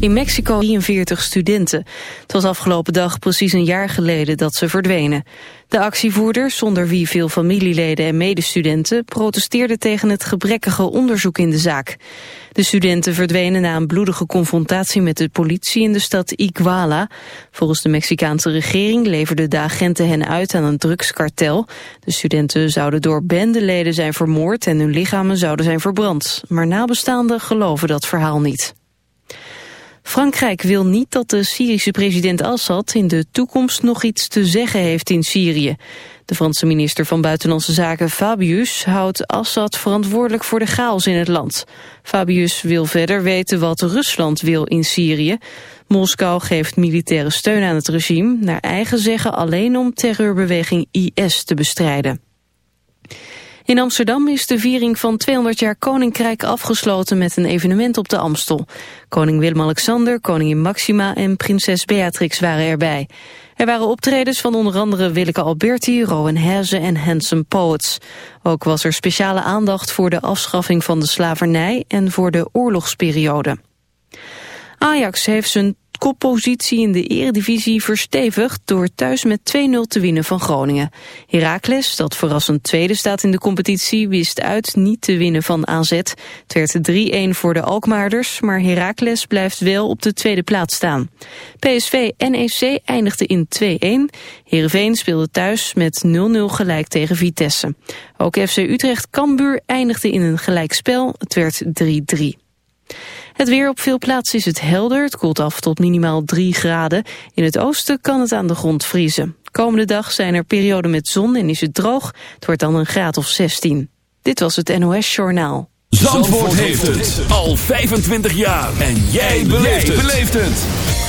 In Mexico 43 studenten. Het was afgelopen dag precies een jaar geleden dat ze verdwenen. De actievoerders, zonder wie veel familieleden en medestudenten... protesteerden tegen het gebrekkige onderzoek in de zaak. De studenten verdwenen na een bloedige confrontatie met de politie in de stad Iguala. Volgens de Mexicaanse regering leverden de agenten hen uit aan een drugskartel. De studenten zouden door bendeleden zijn vermoord en hun lichamen zouden zijn verbrand. Maar nabestaanden geloven dat verhaal niet. Frankrijk wil niet dat de Syrische president Assad in de toekomst nog iets te zeggen heeft in Syrië. De Franse minister van Buitenlandse Zaken Fabius houdt Assad verantwoordelijk voor de chaos in het land. Fabius wil verder weten wat Rusland wil in Syrië. Moskou geeft militaire steun aan het regime, naar eigen zeggen alleen om terreurbeweging IS te bestrijden. In Amsterdam is de viering van 200 jaar Koninkrijk afgesloten met een evenement op de Amstel. Koning Willem-Alexander, koningin Maxima en prinses Beatrix waren erbij. Er waren optredens van onder andere Willeke Alberti, Rowan Heze en Handsome Poets. Ook was er speciale aandacht voor de afschaffing van de slavernij en voor de oorlogsperiode. Ajax heeft zijn koppositie in de eredivisie verstevigd door thuis met 2-0 te winnen van Groningen. Heracles, dat verrassend tweede staat in de competitie, wist uit niet te winnen van AZ. Het werd 3-1 voor de Alkmaarders, maar Heracles blijft wel op de tweede plaats staan. PSV-NEC eindigde in 2-1. Heerenveen speelde thuis met 0-0 gelijk tegen Vitesse. Ook FC Utrecht-Kambuur eindigde in een gelijkspel. Het werd 3-3. Het weer op veel plaatsen is het helder. Het koelt af tot minimaal 3 graden. In het oosten kan het aan de grond vriezen. Komende dag zijn er perioden met zon en is het droog. Het wordt dan een graad of 16. Dit was het NOS Journaal. Zandvoort, heeft het al 25 jaar. En jij beleeft het.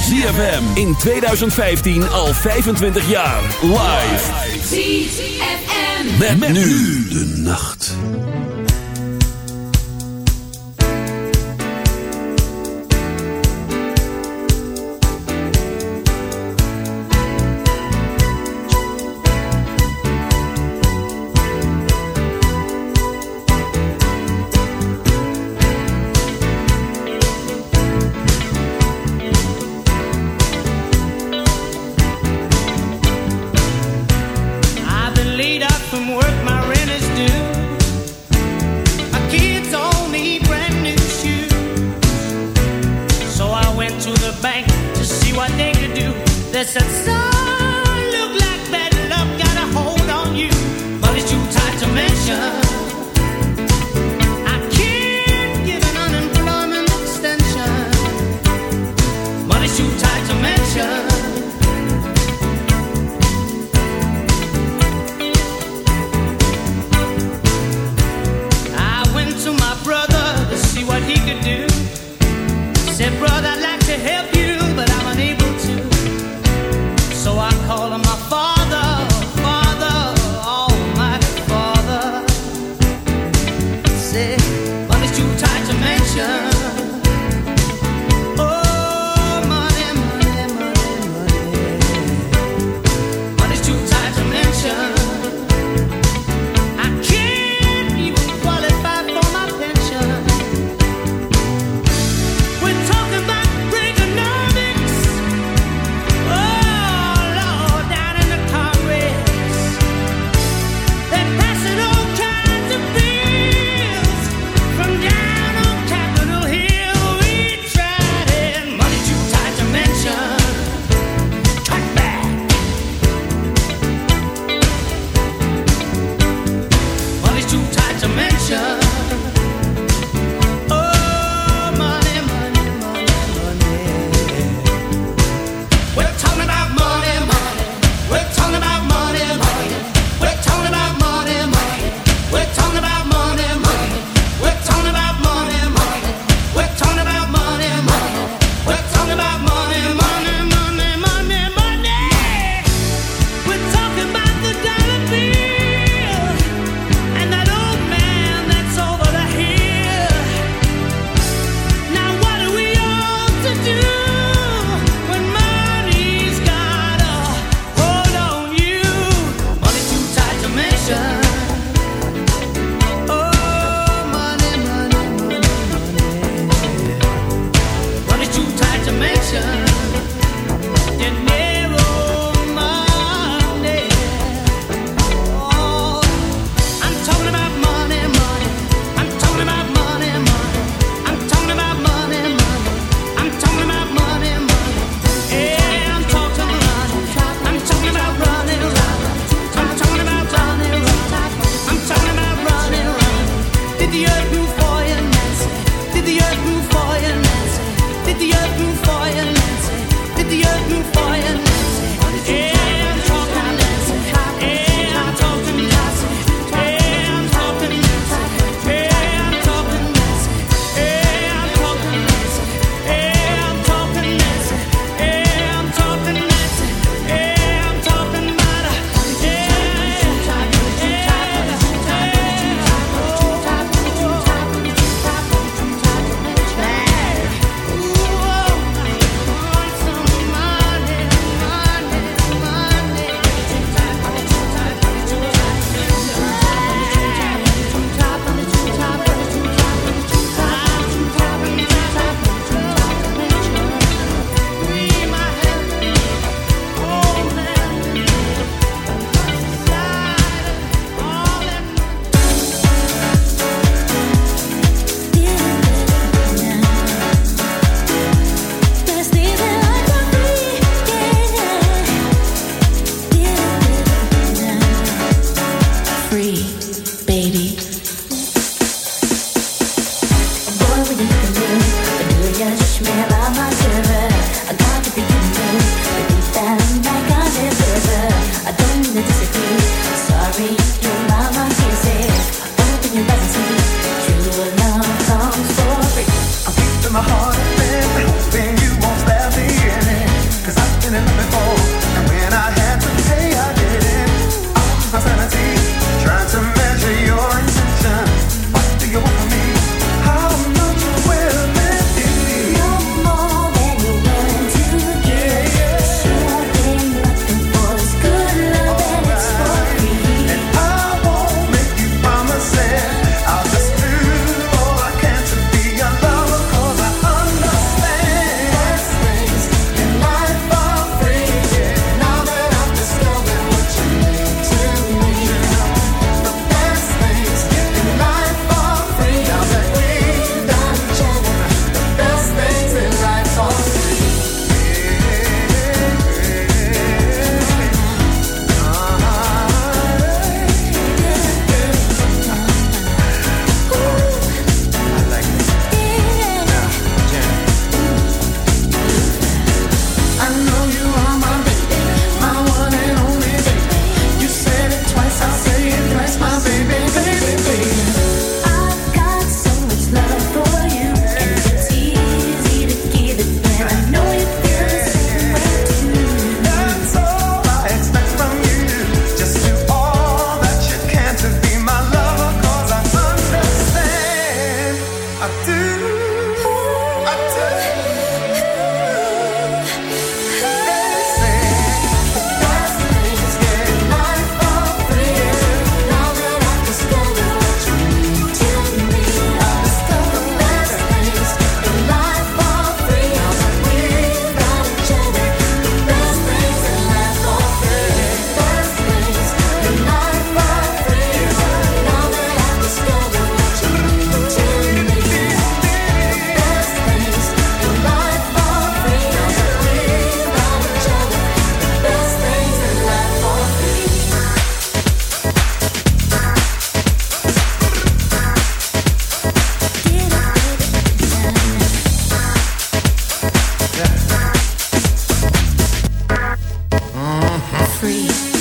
ZFM in 2015 al 25 jaar. Live. ZFM. met nu de nacht. free.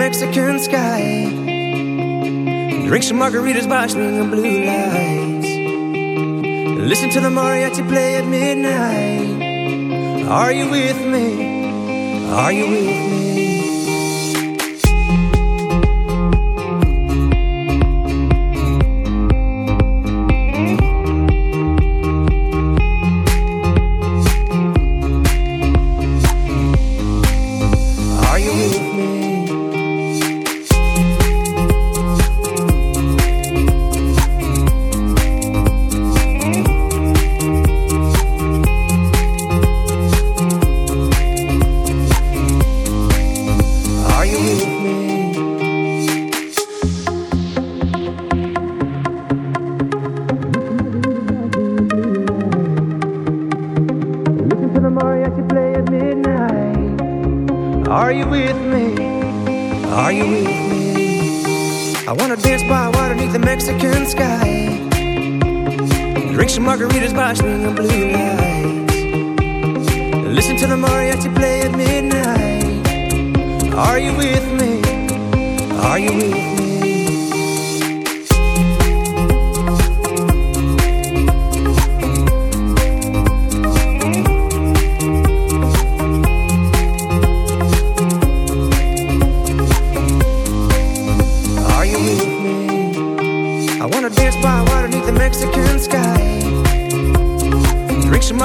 Mexican sky. Drink some margaritas watching the blue lights. Listen to the mariachi play at midnight. Are you with me? Are you with me?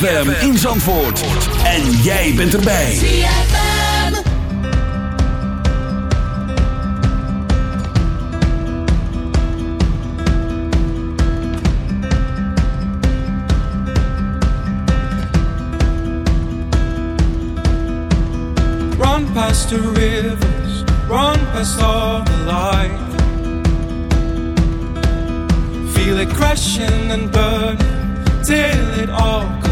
ZFM in Zandvoort. En jij bent erbij. ZFM. Run past the rivers, run past all the light. Feel it crashing and burning till it all